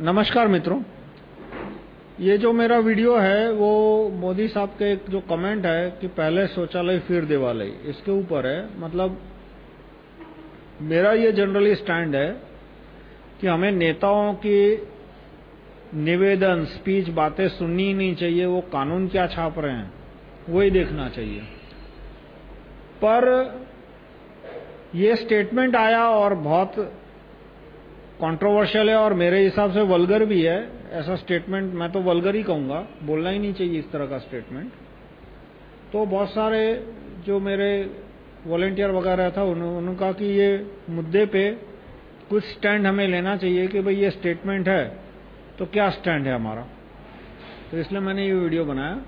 नमस्कार मित्रों। ये जो मेरा वीडियो है, वो मोदी साहब के एक जो कमेंट है कि पहले शौचालय, फिर देवालय, इसके ऊपर है। मतलब मेरा ये जनरली स्टैंड है कि हमें नेताओं की निवेदन स्पीच बातें सुननी ही नहीं चाहिए, वो कानून क्या छाप रहे हैं, वही देखना चाहिए। पर ये स्टेटमेंट आया और बहुत कंट्रोवर्शियल है और मेरे हिसाब से वल्गर भी है। ऐसा स्टेटमेंट मैं तो वल्गर ही कहूँगा। बोलना ही नहीं चाहिए इस तरह का स्टेटमेंट तो बहुत सारे जो मेरे वॉलेंटियर वगैरह था उन्होंने कहा कि ये मुद्दे पे कुछ स्टैंड हमें लेना चाहिए कि भाई ये स्टेटमेंट है तो क्या स्टैंड है हमारा? तो इसलिए मैंने ये वीडियो बनाया।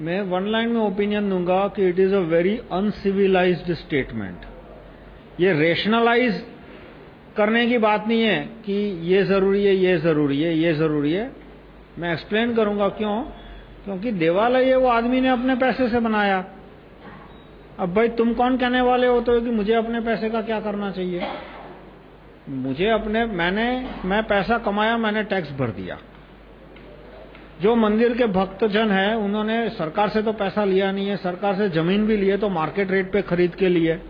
मैं वन लाइन में ओपिनियन दूँगा कि it is a very uncivilised statement ये रेशनलाइज करने की बात नहीं है कि ये ज़रूरी है, ये ज़रूरी है, ये ज़रूरी है। मैं एक्सप्लेन करूँगा क्यों? क्योंकि देवालय ये वो आदमी ने अपने पैसे से बनाया। अब भाई तुम कौन कहने वाले हो तो कि मुझे अपने पैसे का क्या करना चाहिए? मुझे अपने, मैंने, मैं पैसा कमाया, मैंने टैक्स भर दिया। जो मंदिर के भक्तजन हैं, उन्होंने सरकार से तो पैसा लिया नहीं है, सरकार से ज़मीन भी लिए तो मार्केट रेट पे खरीद के लिए।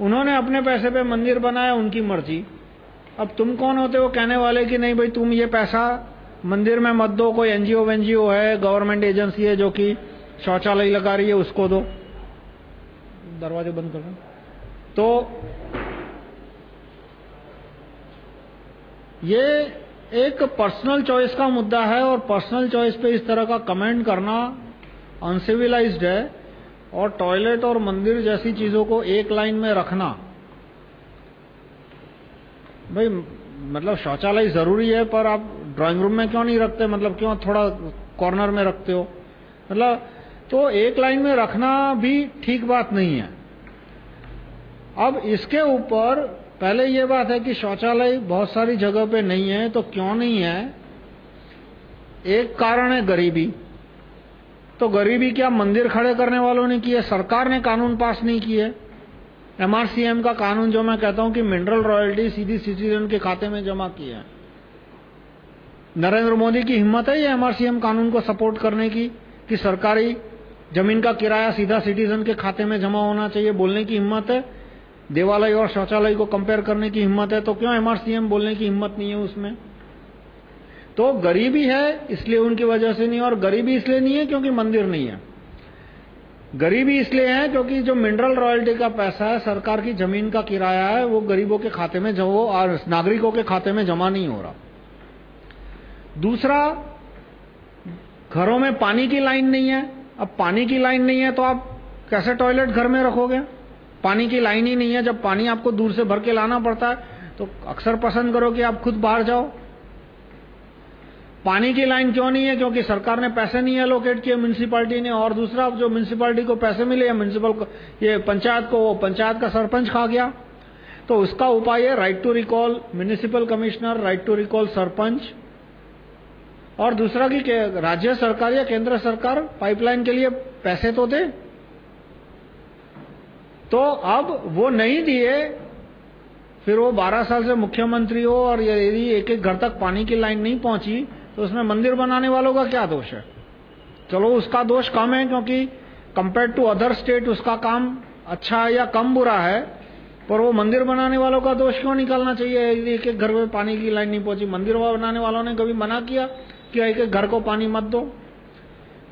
उन्होंने अपने पैसे पे मंदिर बनाया, उनकी मर्ज़ी। अब तुम कौन होते हो कहने वाले कि नहीं भाई, तुम ये पैसा मंदिर में मत दो, कोई एनजीओ वेनजीओ है, गवर्नमेंट एजेंसी है जो कि शौचालय लगा रही है, उसको दो। दरवाजे बंद कर तो ये एक पर्सनल चॉइस का मुद्दा है और पर्सनल चॉइस पे इस तरह का कमेंट करना अनसिविलाइज्ड है। और टॉयलेट और मंदिर जैसी चीज़ों को एक लाइन में रखना। भाई मतलब शौचालय ज़रूरी है, पर आप ड्राइंग रूम में क्यों नहीं रखते? मतलब क्यों थोड़ा कॉर्नर में रखते हो? मतलब तो एक लाइन में रखना भी ठीक बात नहीं है। अब इसके ऊपर पहले ये बात है कि शौचालय बहुत सारी जगह पे नहीं है तो क्यों नहीं है? एक कारण है गरीबी। तो गरीबी क्या मंदिर खड़े करने वालों ने की है सरकार ने कानून पास नहीं किए? एमआरसीएम का कानून जो मैं कहता हूँ कि मिनरल रॉयल्टी सीधी सिटीजन के खाते में जमा किया है। नरेंद्र मोदी की हिम्मत है ये एमआरसीएम कानून को सपोर्ट करने की कि सरकारी ज़मीन का किराया सीधा सिटीजन के खाते में जमा होना चाहिए, बोलने की हिम्मत है। देवालय और शौचालय को कंपेयर करने की हिम्मत है तो क्यों एमआरसीएम बोलने की हिम्मत नहीं है उसमें? तो गरीबी है इसलिए उनकी वजह से नहीं, और गरीबी इसलिए नहीं है क्योंकि मंदिर नहीं है। गरीबी इसलिए है क्योंकि जो मिनरल रॉयल्टी का पैसा है, सरकार की ज़मीन का किराया है, वो गरीबों के खाते में और नागरिकों के खाते में जमा नहीं हो रहा। दूसरा, घरों में पानी की लाइन नहीं है। अब पानी की लाइन नहीं है तो आप कैसे टॉयलेट घर में रखोगे? पानी की लाइन ही नहीं है। जब पानी आपको दूर से भर के लाना पड़ता है तो अक्सर पसंद करो कि आप खुद बाहर जाओ। पानी की लाइन क्यों नहीं है? क्योंकि सरकार ने पैसे नहीं एलोकेट किए म्यूनिसिपालिटी ने। और दूसरा, जो म्यूनिसिपालिटी को पैसे मिले या म्यूनिसिपल ये पंचायत को, वो पंचायत का सरपंच खा गया। तो उसका उपाय है right to recall municipal commissioner right to recall sarpanch. और दूसरा कि राज्य सरकार या केंद्र सरकार पाइपलाइन के लिए पैसे तो दे। तो अब वो नहीं दिए, फिर वो 12 साल से मुख्यमंत्री हो और यदि एक एक घर तक पानी की लाइन नहीं पहुँची तो उसमें मंदिर बनाने वालों का क्या दोष है? चलो उसका दोष कम है क्योंकि कंपेयर टू अदर स्टेट उसका काम अच्छा है या कम बुरा है, पर वो मंदिर बनाने वालों का दोष क्यों निकालना चाहिए? एक एक घर में पानी की लाइन नहीं पहुँची। मंदिर बनाने वालों ने कभी मना किया कि एक एक घर को पानी मत दो?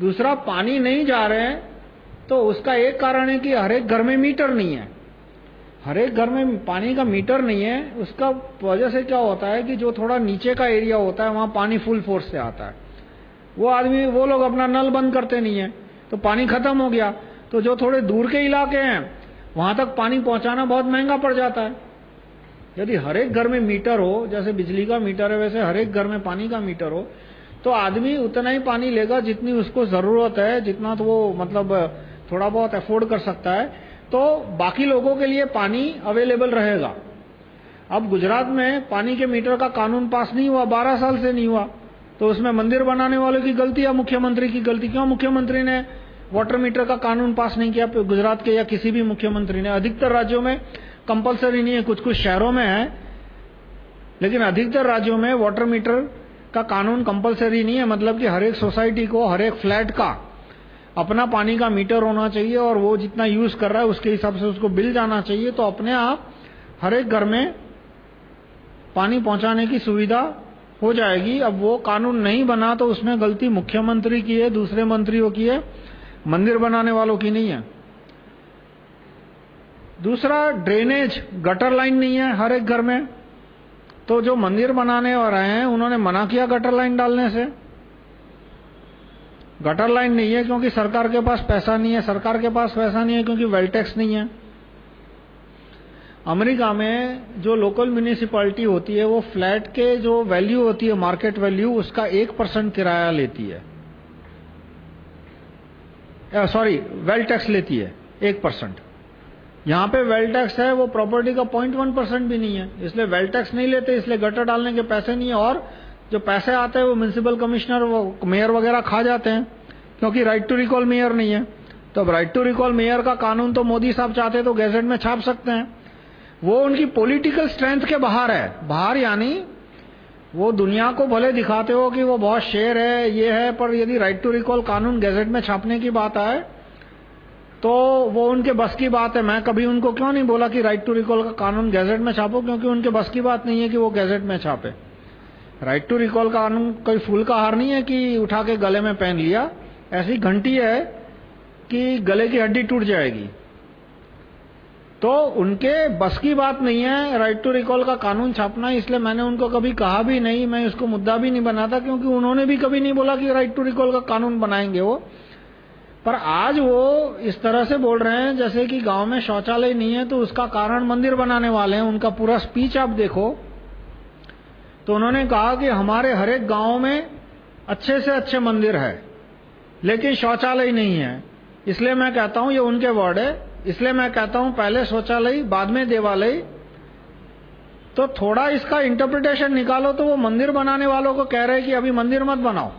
दूसरा, पानी नहीं जा रहे हैं तो उसका एक कारण है कि हर एक घर में मीटर नहीं है। हर एक घर में पानी का मीटर नहीं है, उसका वजह से क्या होता है कि जो थोड़ा नीचे का एरिया होता है, वहाँ पानी फुल फोर्स से आता है। वो आदमी, वो लोग अपना नल बंद करते नहीं है तो पानी खत्म हो गया। तो जो थोड़े दूर के इलाके हैं, वहाँ तक पानी पहुंचाना बहुत महँगा पड़ जाता है। यदि हर एक घर में मीटर हो, जैसे बिजली का मीटर है, वैसे हर एक घर में पानी का मीटर हो तो आदमी उतना ही पानी लेगा जितनी उसको ज़रूरत है, जितना तो वो मतलब थोड़ा बहुत अफोर्ड कर सकता है। तो बाकी लोगों के लिए पानी अवेलेबल रहेगा। अब गुजरात में पानी के मीटर का कानून पास नहीं हुआ 12 साल से नहीं हुआ तो उसमें मंदिर बनाने वालों की गलती या मुख्यमंत्री की गलती? क्यों मुख्यमंत्री ने वाटर मीटर का कानून पास नहीं किया? गुजरात के या किसी भी मुख्यमंत्री ने। अधिकतर राज्यों में कंपलसरी नहीं है कुछ कुछ शहरों में है, लेकिन अधिकतर राज्यों में वाटर मीटर का कानून कंपलसरी नहीं है मतलब कि हर एक सोसाइटी को, हर एक फ्लैट का अपना पानी का मीटर होना चाहिए और वो जितना यूज़ कर रहा है उसके हिसाब से उसको बिल जाना चाहिए। तो अपने आप हर एक घर में पानी पहुँचाने की सुविधा हो जाएगी। अब वो कानून नहीं बना तो उसमें गलती मुख्यमंत्री की है, दूसरे मंत्रियों की है, मंदिर बनाने वालों की नहीं है। दूसरा ड्रेनेज गटर लाइन नहीं है हर एक घर में। तो जो मंदिर बनाने रहे हैं, उन्होंने मना किया गटर लाइन डालने से। गटर लाइन नहीं है क्योंकि सरकार के पास पैसा नहीं है, सरकार के पास पैसा नहीं है क्योंकि वेल टैक्स नहीं है। अमेरिका में जो लोकल म्यूनिसिपैलिटी होती है, वो फ्लैट के जो वैल्यू होती है मार्केट वैल्यू उसका एक परसेंट किराया लेती है। सॉरी वेल टैक्स लेती है, एक परसेंट यहाँ पे वेल टैक्स है, वो प्रॉपर्टी का पॉइंट वन परसेंट भी नहीं है। इसलिए वेल टैक्स नहीं लेते, इसलिए गटर डालने के पैसे नहीं है और जो पैसे आते हैं वो म्यूनसिपल कमिश्नर वो मेयर वगैरह खा जाते हैं, क्योंकि राइट टू रिकॉल मेयर नहीं है। तो अब राइट टू रिकॉल मेयर का कानून तो मोदी साहब चाहते तो गैजेट में छाप सकते हैं। वो उनकी पॉलिटिकल स्ट्रेंथ के बाहर है। बाहर यानी वो दुनिया को भले दिखाते हो कि वो बहुत शेर है, ये है, पर यदि राइट टू रिकॉल कानून गैजेट में छापने की बात आए तो वो उनके बस की बात है। मैं कभी उनको क्यों नहीं बोला कि राइट टू रिकॉल का कानून गैजेट में छापो, क्योंकि उनके बस की बात नहीं है कि वो गैजेट में छापे। राइट टू रिकॉल का कानून कोई फूल का हार नहीं है कि उठा के गले में पहन लिया। ऐसी घंटी है कि गले की हड्डी टूट जाएगी। तो उनके बस की बात नहीं है राइट टू रिकॉल का कानून छापना इसलिए मैंने उनको कभी कहा भी नहीं, मैं उसको मुद्दा भी नहीं बनाता क्योंकि उन्होंने भी कभी नहीं बोला कि राइट टू रिकॉल का कानून बनाएँगे वो। पर आज वो इस तरह से बोल रहे हैं, जैसे कि गाँव में शौचालय नहीं है तो उसका कारण मंदिर बनाने वाले हैं, उनका पूरा स्पीच आप देखो। तो उन्होंने कहा कि हमारे हर एक गाँव में अच्छे से अच्छे मंदिर है, लेकिन शौचालय नहीं है। इसलिए मैं कहता हूँ, ये उनके वर्ड है। इसलिए मैं कहता हूँ, पहले शौचालय, बाद में देवालय। तो थोड़ा इसका इंटरप्रिटेशन निकालो तो वो मंदिर बनाने वालों को कह रहे हैं कि अभी मंदिर मत बनाओ।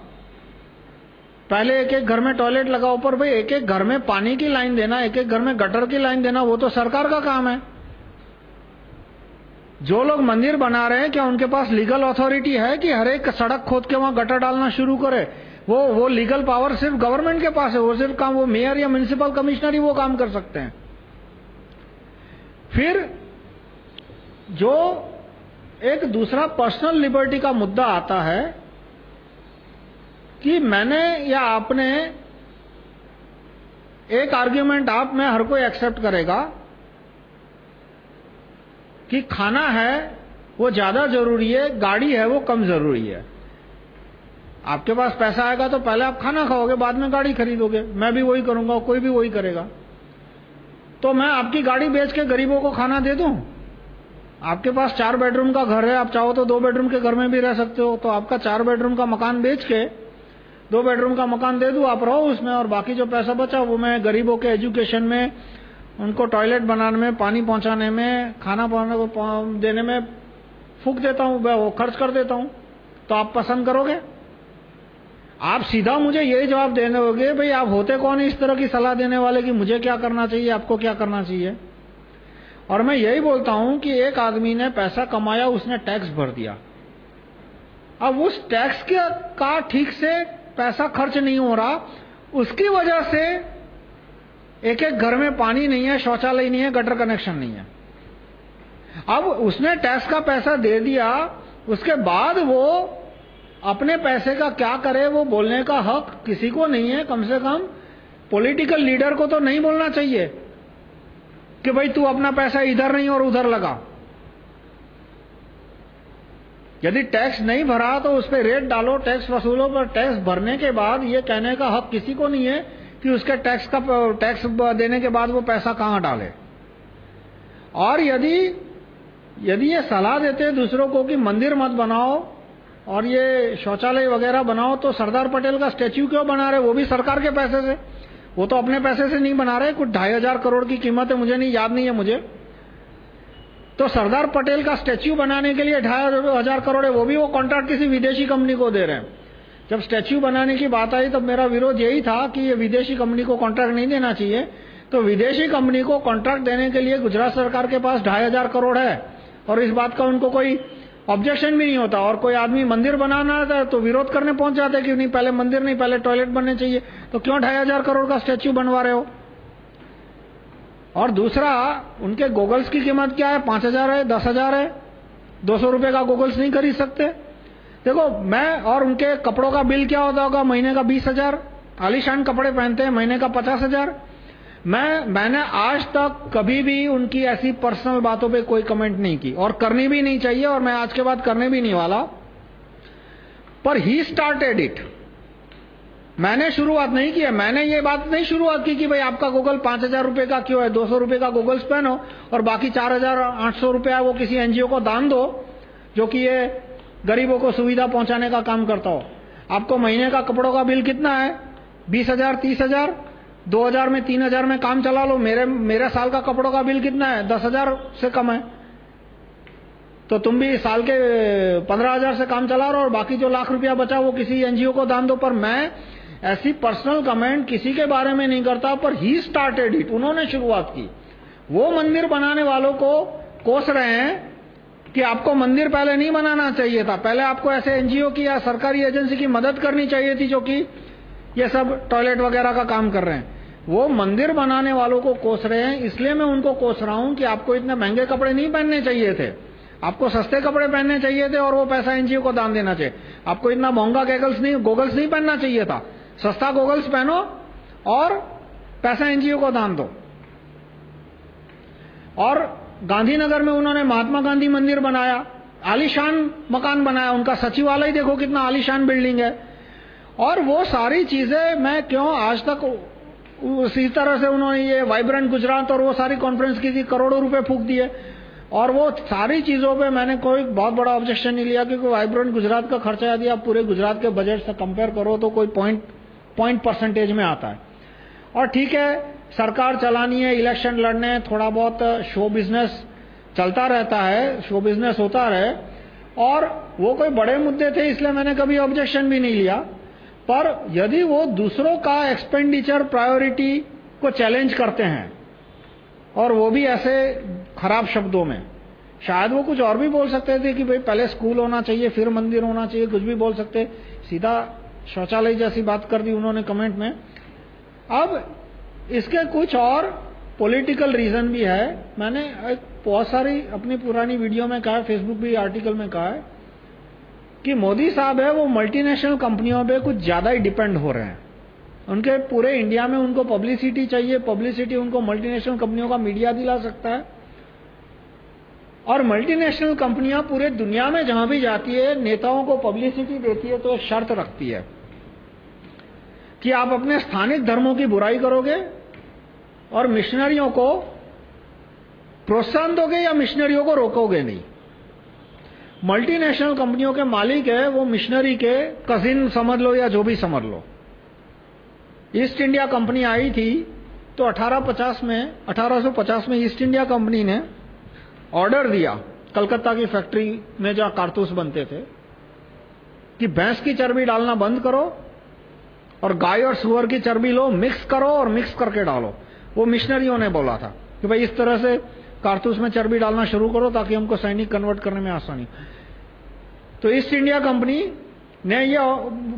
पहले एक एक घर में टॉयलेट लगाओ, पर भाई एक एक घर में पानी की लाइन देना, एक एक घर में गटर की लाइन देना, वो तो सरकार का काम है। जो लोग मंदिर बना रहे हैं, क्या उनके पास लीगल अथॉरिटी है कि हर एक सड़क खोद के वहाँ गटर डालना शुरू करे? वो वो लीगल पावर सिर्फ़ गवर्नमेंट के पास है, वो सिर्फ़ काम, वो मेयर या म्यूनिसिपल कमिश्नर ही वो काम कर सकते हैं। फिर, जो एक दूसरा पर्सनल लिबर्टी का मुद्दा आता है कि मैंने या आपने एक आर्ग्यूमेंट आप में हर कोई एक्सेप्ट करेगा कि खाना है, वो ज़्यादा ज़रूरी है, गाड़ी है, वो कम ज़रूरी है। आपके पास पैसा आएगा तो पहले आप खाना खाओगे, बाद में गाड़ी खरीदोगे। मैं भी वही करूँगा, कोई भी वही करेगा। तो मैं आपकी गाड़ी बेच के गरीबों को खाना दे दूँ? आपके पास चार बेडरूम का घर है, आप चाहो तो दो बेडरूम के घर में भी रह सकते हो। तो आपका चार बेडरूम का मकान बेच के, दो बेडरूम का मकान दे दूँ, आप रहो उसमें और बाकी जो पैसा बचा वो मैं गरीबों के एजुकेशन में उनको टॉयलेट बनाने में, पानी पहुँचाने में, खाना देने में फूक देता हूँ वो खर्च कर देता हूँ। तो आप पसंद करोगे? आप सीधा मुझे यही जवाब देने होगे, भाई, आप होते कौन इस तरह की सलाह देने वाले कि मुझे क्या करना चाहिए, आपको क्या करना चाहिए? और मैं यही बोलता हूँ कि एक आदमी ने पैसा कमाया, उसने टैक्स भर दिया। अब उस टैक्स के का ठीक से पैसा खर्च नहीं हो रहा, उसकी वजह से एक एक घर में पानी नहीं है, शौचालय नहीं है गटर कनेक्शन नहीं है। अब उसने टैक्स का पैसा दे दिया, उसके बाद वो अपने पैसे का क्या करे, वो बोलने का हक किसी को नहीं है, कम से कम पॉलिटिकल लीडर को तो नहीं बोलना चाहिए कि भाई तू अपना पैसा इधर नहीं और उधर लगा। यदि टैक्स नहीं भरा तो उस पर रेट डालो टैक्स वसूलो, पर टैक्स भरने के बाद ये कहने का हक किसी को नहीं है कि उसके टैक्स का टैक्स देने के बाद वो पैसा कहाँ डाले? और यदि यदि ये सलाह देते हैं दूसरों को कि मंदिर मत बनाओ और ये शौचालय वगैरह बनाओ तो सरदार पटेल का स्टेच्यू क्यों बना रहे? वो भी सरकार के पैसे से। वो तो अपने पैसे से नहीं बना रहे। कुछ ढाई हज़ार करोड़ की कीमत है, मुझे नहीं, याद नहीं है मुझे। तो सरदार पटेल का स्टेच्यू बनाने के लिए ढाई हज़ार करोड़ है, वो भी वो कॉन्ट्रैक्ट किसी विदेशी कंपनी को दे रहे हैं। जब स्टेच्यू बनाने की बात आई, तब मेरा विरोध यही था कि ये विदेशी कंपनी को कॉन्ट्रैक्ट नहीं देना चाहिए। तो विदेशी कंपनी को कॉन्ट्रैक्ट देने के लिए गुजरात सरकार के पास ढाई हज़ार करोड़ है और इस बात का उनको कोई ऑब्जेक्शन भी नहीं होता। और कोई आदमी मंदिर बनाना था तो विरोध करने पहुँच जाते कि नहीं, पहले मंदिर नहीं, पहले टॉयलेट बनने चाहिए। तो क्यों ढाई हज़ार करोड़ का स्टैच्यू बनवा रहे हो? और दूसरा, उनके गोगल्स की कीमत क्या है? पाँच हज़ार है, दस हज़ार है। दो सौ रुपए का गोगल्स नहीं खरीद सकते। देखो, मैं और उनके कपड़ों का बिल क्या होता होगा? महीने का बीस हज़ार। आलिशान कपड़े पहनते हैं, महीने का पचास हज़ार। मैं, मैंने आज तक कभी भी उनकी ऐसी पर्सनल बातों पे कोई कमेंट नहीं की। और करनी भी नहीं चाहिए, और मैं आज के बाद करने भी नहीं वाला। पर ही स्टार्टेड इट मैंने शुरुआत नहीं की है। मैंने ये बात नहीं शुरुआत की कि भाई आपका गूगल पाँच हज़ार रुपए का क्यों है? दो सौ रुपए का गूगल पहनो, और बाकी चार हज़ार आठ सौ रुपया वो किसी एनजीओ को दान दो, जो कि ये गरीबों को सुविधा पहुँचाने का काम करता हो। आपको महीने का कपड़ों का बिल कितना है? बीस हज़ार, तीस हज़ार? दो हज़ार में, तीन हज़ार में काम चला लो। मेरे मेरे साल का कपड़ों का बिल कितना है? दस हज़ार से कम है। तो तुम भी साल के पंद्रह हज़ार से काम चला रहे हो और बाकी जो लाख रुपया बचा वो किसी एनजीओ को दान दो। पर मैं ऐसी पर्सनल कमेंट किसी के बारे में नहीं करता, पर ही स्टार्टेड इट उन्होंने शुरुआत की। वो मंदिर बनाने वालों को कोस रहे हैं कि आपको मंदिर पहले नहीं बनाना चाहिए था। पहले आपको ऐसे एनजीओ की या सरकारी एजेंसी की मदद करनी चाहिए थी जो कि ये सब टॉयलेट वगैरह का काम कर रहे हैं। वो मंदिर बनाने वालों को कोस रहे हैं, इसलिए मैं उनको कोस रहा हूँ कि आपको इतने महँगे कपड़े नहीं पहनने चाहिए थे। आपको सस्ते कपड़े पहनने चाहिए थे और वो पैसा एनजीओ को दान देना चाहिए। आपको इतना महँगा गैगल्स नहीं गोगल्स नहीं पहनना चाहिए था। सस्ता गोगल्स पहनो और पैसा एनजीओ को दान दो। और गांधीनगर में उन्होंने महात्मा गांधी मंदिर बनाया, आलीशान मकान बनाया, उनका सचिवालय देखो कितना आलीशान बिल्डिंग है। और वो सारी चीज़ें मैं क्यों आज तक उसी तरह से उन्होंने ये वाइब्रेंट गुजरात और वो सारी कॉन्फ्रेंस की थी, करोड़ों रुपए फूक दिए। और वो सारी चीज़ों पे मैंने कोई बहुत बड़ा ऑब्जेक्शन नहीं लिया क्योंकि वाइब्रेंट गुजरात का खर्चा यदि आप पूरे गुजरात के बजट से कंपेयर करो तो कोई पॉइंट पॉइंट परसेंटेज में आता है। और ठीक है सरकार चलानी है, इलेक्शन लड़ने थोड़ा बहुत शो बिज़नेस चलता रहता है, शो बिज़नेस होता रहे। और वो कोई बड़े मुद्दे थे, इसलिए मैंने कभी ऑब्जेक्शन भी नहीं लिया। पर यदि वो दूसरों का एक्सपेंडिचर प्रायोरिटी को चैलेंज करते हैं, और वो भी ऐसे खराब शब्दों में, शायद वो कुछ और भी बोल सकते थे कि भाई पहले स्कूल होना चाहिए, फिर मंदिर होना चाहिए, कुछ भी बोल सकते। सीधा शौचालय जैसी बात कर दी उन्होंने कमेंट में। अब इसके कुछ और पॉलिटिकल रीजन भी है। मैंने बहुत सारी अपनी पुरानी वीडियो में कहा फेसबुक भी आर्टिकल में कहा है कि मोदी साहब है, वो मल्टीनेशनल कंपनियों पे कुछ ज़्यादा ही डिपेंड हो रहे हैं। उनके पूरे इंडिया में उनको पब्लिसिटी चाहिए पब्लिसिटी उनको मल्टीनेशनल कंपनियों का मीडिया दिला सकता है। और मल्टीनेशनल कंपनियाँ पूरे दुनिया में जहाँ भी जाती है, नेताओं को पब्लिसिटी देती है तो एक शर्त रखती है कि आप अपने स्थानिक धर्मों की बुराई करोगे और मिशनरियों को प्रोत्साहन दोगे या मिशनरियों को रोकोगे नहीं? मल्टीनेशनल कंपनियों के मालिक है, वो मिशनरी के कजिन समझ लो या जो भी समझ लो। ईस्ट इंडिया कंपनी आई थी तो 1850 में 1850 में ईस्ट इंडिया कंपनी ने ऑर्डर दिया कलकत्ता की फैक्ट्री में जहाँ कारतूस बनते थे, कि भैंस की चर्बी डालना बंद करो और गाय और सुअर की चर्बी लो मिक्स करो और मिक्स करके डालो। वो मिशनरियों ने बोला था कि भाई इस तरह से कारतूस में चर्बी डालना शुरू करो ताकि हमको सैनिक कन्वर्ट करने में आसानी तो ईस्ट इंडिया कंपनी ने ये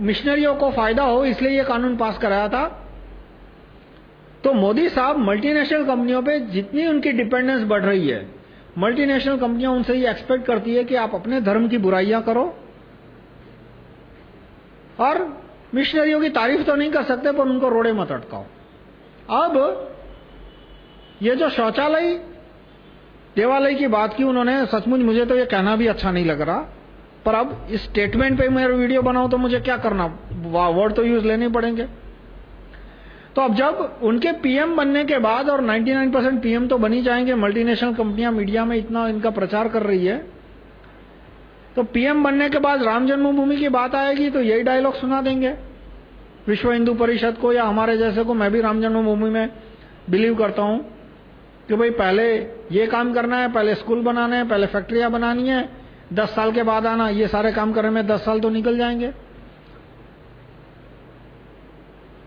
मिशनरियों को फ़ायदा हो, इसलिए ये कानून पास कराया था। तो मोदी साहब मल्टीनेशनल कंपनियों पे जितनी उनकी डिपेंडेंस बढ़ रही है मल्टीनेशनल कंपनियाँ उनसे ये एक्सपेक्ट करती है कि आप अपने धर्म की बुराइयाँ करो। और मिशनरियों की तारीफ़ तो नहीं कर सकते, पर उनको रोड़े मत अटकाओ। अब ये जो शौचालय, देवालय की बात की उन्होंने, सचमुच मुझे तो ये कहना भी अच्छा नहीं लग रहा। पर अब इस स्टेटमेंट पे मैं वीडियो बनाऊँ तो मुझे क्या करना? वर्ड तो यूज़ लेने पड़ेंगे। तो अब जब उनके पीएम बनने के बाद और 99 परसेंट पीएम तो बनी जाएँगे मल्टीनेशनल कंपनियाँ मीडिया में इतना इनका प्रचार कर रही है तो पीएम बनने के बाद राम जन्मभूमि की बात आएगी तो यही डायलॉग सुना देंगे। विश्व हिंदू परिषद को या हमारे जैसे को मैं भी राम जन्मभूमि में बिलीव करता हूँ। कि भाई पहले ये काम करना है, पहले स्कूल बनाना है, पहले फैक्ट्रियाँ बनानी है, दस साल के बाद आना, ये सारे काम करने में दस साल तो निकल जाएँगे।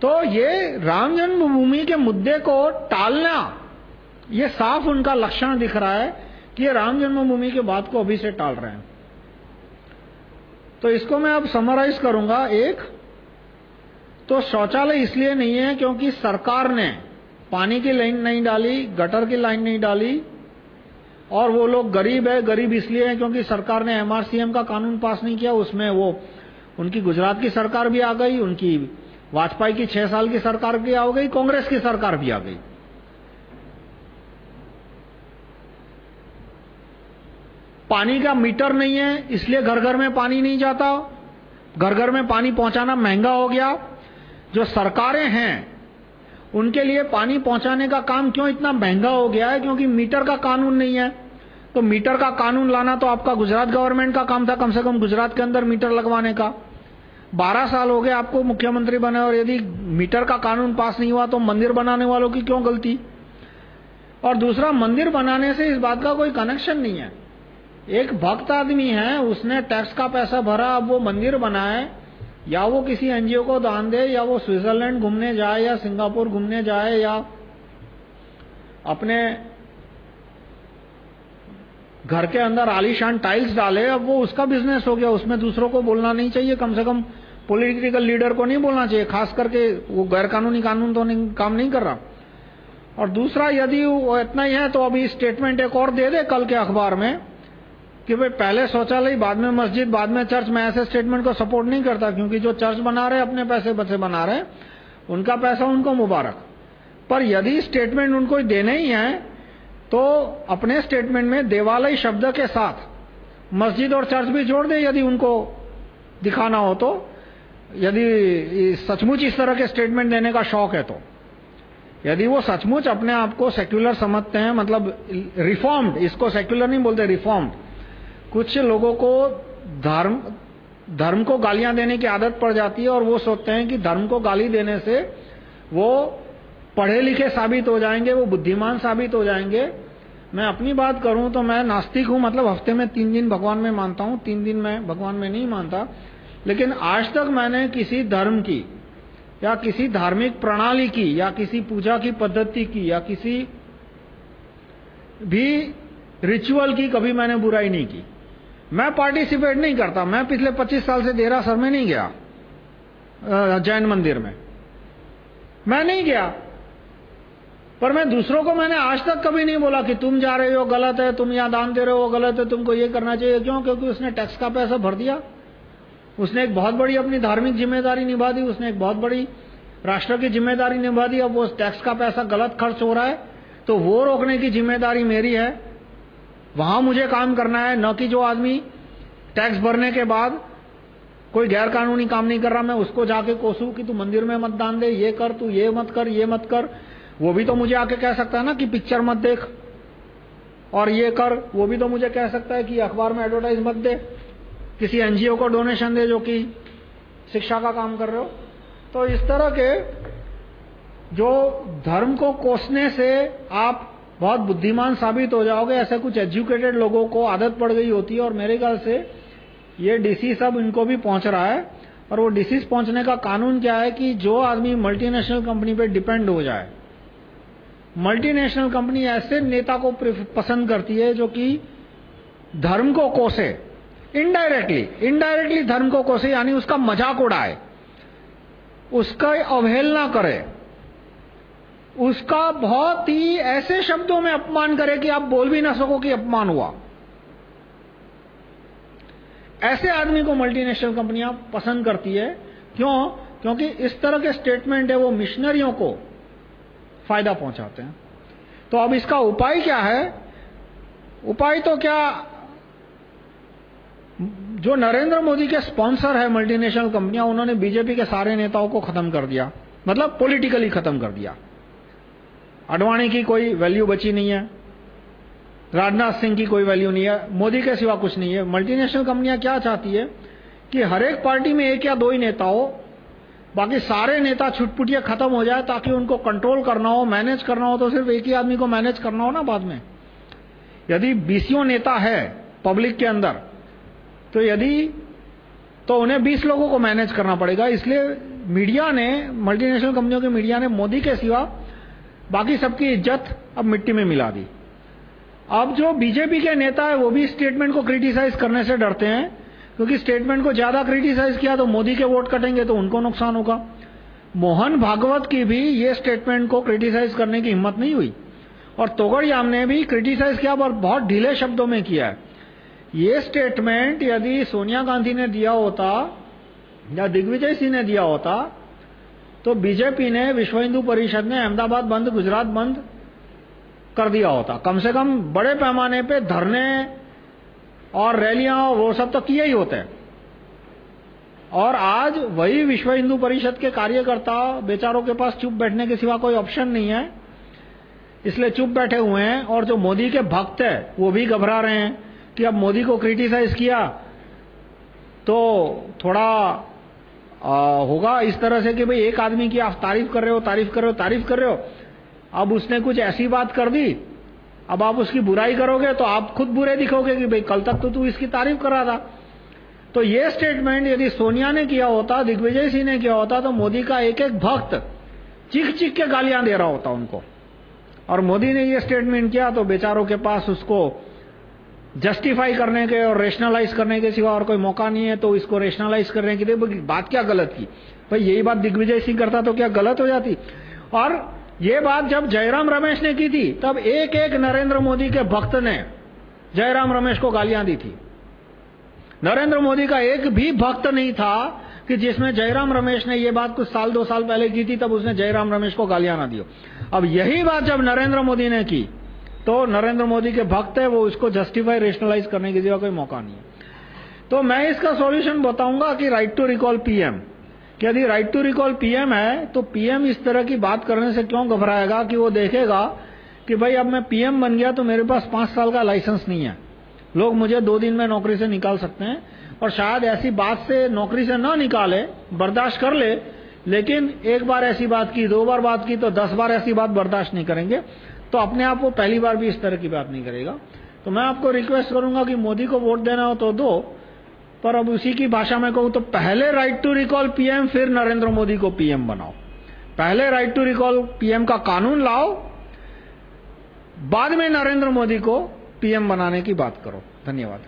तो ये राम जन्मभूमि के मुद्दे को टालना, ये साफ़ उनका लक्षण दिख रहा है कि ये राम जन्मभूमि के बात को अभी से टाल रहे हैं। तो इसको मैं अब समराइज करूँगा। एक तो शौचालय इसलिए नहीं है क्योंकि सरकार ने पानी की लाइन नहीं डाली, गटर की लाइन नहीं डाली, और वो लोग गरीब है, गरीब इसलिए है क्योंकि सरकार ने एमआरसीएम का कानून पास नहीं किया, उसमें वो, उनकी गुजरात की सरकार भी आ गई, उनकी वाजपेयी की छह साल की सरकार भी आ गई, कांग्रेस की सरकार भी आ गई। पानी का मीटर नहीं है, इसलिए घर घर में पानी नहीं जाता। घर घर में पानी पहुंचाना महँगा हो गया। जो सरकारें हैं उनके लिए पानी पहुँचाने का काम क्यों इतना महँगा हो गया है? क्योंकि मीटर का कानून नहीं है। तो मीटर का कानून लाना तो आपका गुजरात गवर्नमेंट का काम था, कम से कम गुजरात के अंदर मीटर लगवाने का। बारह साल हो गए आपको मुख्यमंत्री बने और यदि मीटर का कानून पास नहीं हुआ तो मंदिर बनाने वालों की क्यों गलती? और दूसरा, मंदिर बनाने से इस बात का कोई कनेक्शन नहीं है। एक भक्त आदमी है, उसने टैक्स का पैसा भरा, अब वो मंदिर बनाए या वो किसी एनजीओ को दान दे या वो स्विट्जरलैंड घूमने जाए या सिंगापुर घूमने जाए या अपने घर के अंदर आलीशान टाइल्स डाले अब वो उसका बिज़नेस हो गया उसमें दूसरों को बोलना नहीं चाहिए। कम से कम पॉलिटिकल लीडर को नहीं बोलना चाहिए खास करके वो गैर कानूनी कानून तो नहीं, काम नहीं कर रहा। और दूसरा यदि वो इतना ही है तो अभी स्टेटमेंट एक और दे दे कल के अखबार में। कि भाई पहले सोचा शौचालय, बाद में मस्जिद, बाद में चर्च, मैं ऐसे स्टेटमेंट को सपोर्ट नहीं करता क्योंकि जो चर्च बना रहे अपने पैसे बचे बना रहे उनका पैसा, उनको मुबारक। पर यदि स्टेटमेंट उनको देने ही है तो अपने स्टेटमेंट में देवालय शब्द के साथ मस्जिद और चर्च भी जोड़ दे, यदि उनको दिखाना हो तो। यदि सचमुच इस तरह के स्टेटमेंट देने का शौक है तो। यदि वो सचमुच अपने आप को सेक्युलर समझते हैं मतलब रिफॉर्म्ड इसको सेक्युलर नहीं बोलते रिफॉर्म्ड कुछ लोगों को धर्म धर्म को गालियाँ देने की आदत पड़ जाती है और वो सोचते हैं कि धर्म को गाली देने से वो पढ़े लिखे साबित हो जाएँगे, वो बुद्धिमान साबित हो जाएँगे। मैं अपनी बात करूँ तो मैं नास्तिक हूँ मतलब हफ़्ते में तीन दिन भगवान में मानता हूँ, तीन दिन मैं भगवान में नहीं मानता। लेकिन आज तक मैंने किसी धर्म की, या किसी धार्मिक प्रणाली की, या किसी पूजा की पद्धति की, या किसी भी रिचुअल की कभी मैंने बुराई नहीं की। मैं पार्टिसिपेट नहीं करता। मैं पिछले 25 साल से देरासर में नहीं गया जैन मंदिर में। मैं नहीं गया। पर मैं दूसरों को मैंने आज तक कभी नहीं बोला कि तुम जा रहे हो, गलत है, तुम यहाँ दान दे रहे हो, गलत है, तुमको ये करना चाहिए। क्यों? क्योंकि उसने टैक्स का पैसा भर दिया। उसने एक बहुत बड़ी अपनी धार्मिक ज़िम्मेदारी निभा दी, उसने एक बहुत बड़ी राष्ट्र की ज़िम्मेदारी निभा दी। अब वो टैक्स का पैसा गलत खर्च हो रहा है तो वो रोकने की ज़िम्मेदारी मेरी है। वहाँ मुझे काम करना है, न कि जो आदमी टैक्स भरने के बाद कोई गैर कानूनी काम नहीं कर रहा, मैं उसको जाके कोसू कि तू मंदिर में मत दान दे, ये कर, तू ये मत कर, ये मत कर। वो भी तो मुझे आके कह सकता है ना कि पिक्चर मत देख। और ये कर, वो भी तो मुझे कह सकता है कि अखबार में एडवर्टाइज मत दे। किसी एनजीओ को डोनेशन दे जो कि शिक्षा का काम कर रहे हो। तो इस तरह के जो धर्म को कोसने से आप बहुत बुद्धिमान साबित हो जाओगे, ऐसे कुछ एजुकेटेड लोगों को आदत पड़ गई होती है और मेरे ख्याल से ये डिसीज अब इनको भी पहुँच रहा है। और वो डिसीज पहुँचने का कानून क्या है कि जो आदमी मल्टीनेशनल कंपनी पे डिपेंड हो जाए। मल्टीनेशनल कंपनी ऐसे नेता को पसंद करती है जो कि धर्म को कोसे। इनडायरेक्टली इनडायरेक्टली धर्म को कोसे, यानी उसका मज़ाक उड़ाए। उसका अवहेलना करे। उसका बहुत ही ऐसे शब्दों में अपमान करे कि आप बोल भी ना सको कि अपमान हुआ। ऐसे आदमी को मल्टीनेशनल कंपनियाँ पसंद करती है। क्यों? क्योंकि इस तरह के स्टेटमेंट है, वो मिशनरियों को फ़ायदा पहुंचाते हैं। तो अब इसका उपाय क्या है? उपाय तो क्या? जो नरेंद्र मोदी के स्पॉन्सर है मल्टीनेशनल कंपनियाँ, उन्होंने बीजेपी के सारे नेताओं को खत्म कर दिया। मतलब पॉलिटिकली खत्म कर दिया। अडवाणी की कोई वैल्यू बची नहीं है। राजनाथ सिंह की कोई वैल्यू नहीं है। मोदी के सिवा कुछ नहीं है। मल्टीनेशनल कंपनियाँ क्या चाहती है कि हर एक पार्टी में एक या दो ही नेता हो, बाकी सारे नेता छुटपुटिया खत्म हो जाए ताकि उनको कंट्रोल करना हो मैनेज करना हो तो सिर्फ़ एक ही आदमी को मैनेज करना हो ना बाद में। यदि बीसियों नेता है पब्लिक के अंदर तो यदि तो उन्हें 20 लोगों को मैनेज करना पड़ेगा। इसलिए मीडिया ने मल्टीनेशनल कंपनियों के मीडिया ने मोदी के सिवा बाकी सबकी इज़्ज़त अब मिट्टी में मिला दी। अब जो बीजेपी के नेता है, वो भी स्टेटमेंट को क्रिटिसाइज करने से डरते हैं, क्योंकि स्टेटमेंट को ज़्यादा क्रिटिसाइज किया तो मोदी के वोट कटेंगे तो उनको नुकसान होगा। मोहन भागवत की भी ये स्टेटमेंट को क्रिटिसाइज करने की हिम्मत नहीं हुई। और तोगड़याम ने भी क्रिटिसाइज किया पर बहुत ढीले शब्दों में किया है। ये स्टेटमेंट यदि सोनिया गांधी ने दिया होता या दिग्विजय सिंह ने दिया होता तो बीजेपी ने, विश्व हिंदू परिषद ने, अहमदाबाद बंद, गुजरात बंद कर दिया होता। कम से कम बड़े पैमाने पे धरने और रैलियाँ, वो सब तो किए ही होते। और आज वही विश्व हिंदू परिषद के कार्यकर्ता बेचारों के पास चुप बैठने के सिवा कोई ऑप्शन नहीं है। इसलिए चुप बैठे हुए हैं और जो मोदी के भक्त है, वो भी घबरा रहे हैं कि अब मोदी को क्रिटिसाइज किया तो थोड़ा होगा इस तरह से कि भाई एक आदमी की आप तारीफ़ कर रहे हो, तारीफ़ कर रहे हो, तारीफ़ कर रहे हो। अब उसने कुछ ऐसी बात कर दी, अब आप उसकी बुराई करोगे तो आप खुद बुरे दिखोगे कि भाई कल तक तो तू इसकी तारीफ़ कर रहा था। तो ये स्टेटमेंट यदि सोनिया ने किया होता, दिग्विजय सिंह ने किया होता तो मोदी का एक एक भक्त चीख चीख के गालियाँ दे रहा होता उनको। और मोदी ने ये स्टेटमेंट किया तो बेचारों के पास उसको जस्टिफाई करने के और रेशनलाइज करने के सिवा और कोई मौका नहीं है तो इसको रेशनलाइज करने के लिए बात क्या गलत की? भाई, यही बात दिग्विजय सिंह करता तो क्या गलत हो जाती? और ये बात जब जयराम रमेश ने की थी, तब एक एक नरेंद्र मोदी के भक्त ने जयराम रमेश को गालियाँ दी थी। नरेंद्र मोदी का एक भी भक्त नहीं था कि जिसमें जयराम रमेश ने ये बात कुछ साल, दो साल पहले की थी, तब उसने जयराम रमेश को गालियाँ ना दियो अब यही बात जब नरेंद्र मोदी ने की तो नरेंद्र मोदी के भक्त है, वो उसको जस्टिफाई रेशनलाइज करने की जगह कोई मौका नहीं है। तो मैं इसका सॉल्यूशन बताऊँगा कि राइट टू रिकॉल पीएम कि यदि राइट टू रिकॉल पीएम है तो पीएम इस तरह की बात करने से क्यों घबराएगा कि वो देखेगा कि भाई अब मैं पीएम बन गया तो मेरे पास पाँच साल का लाइसेंस नहीं है। लोग मुझे दो दिन में नौकरी से निकाल सकते हैं और शायद ऐसी बात से नौकरी से ना निकाले, बर्दाश्त कर ले, लेकिन एक बार ऐसी बात की, दो बार बात की तो दस बार ऐसी बात बर्दाश्त नहीं करेंगे। तो अपने आप वो पहली बार भी इस तरह की बात नहीं करेगा। तो मैं आपको रिक्वेस्ट करूँगा कि मोदी को वोट देना हो तो दो, पर अब उसी की भाषा में कहूँ तो पहले राइट टू रिकॉल पीएम फिर नरेंद्र मोदी को पीएम बनाओ। पहले राइट टू रिकॉल पीएम का कानून लाओ, बाद में नरेंद्र मोदी को पीएम बनाने की बात करो। धन्यवाद।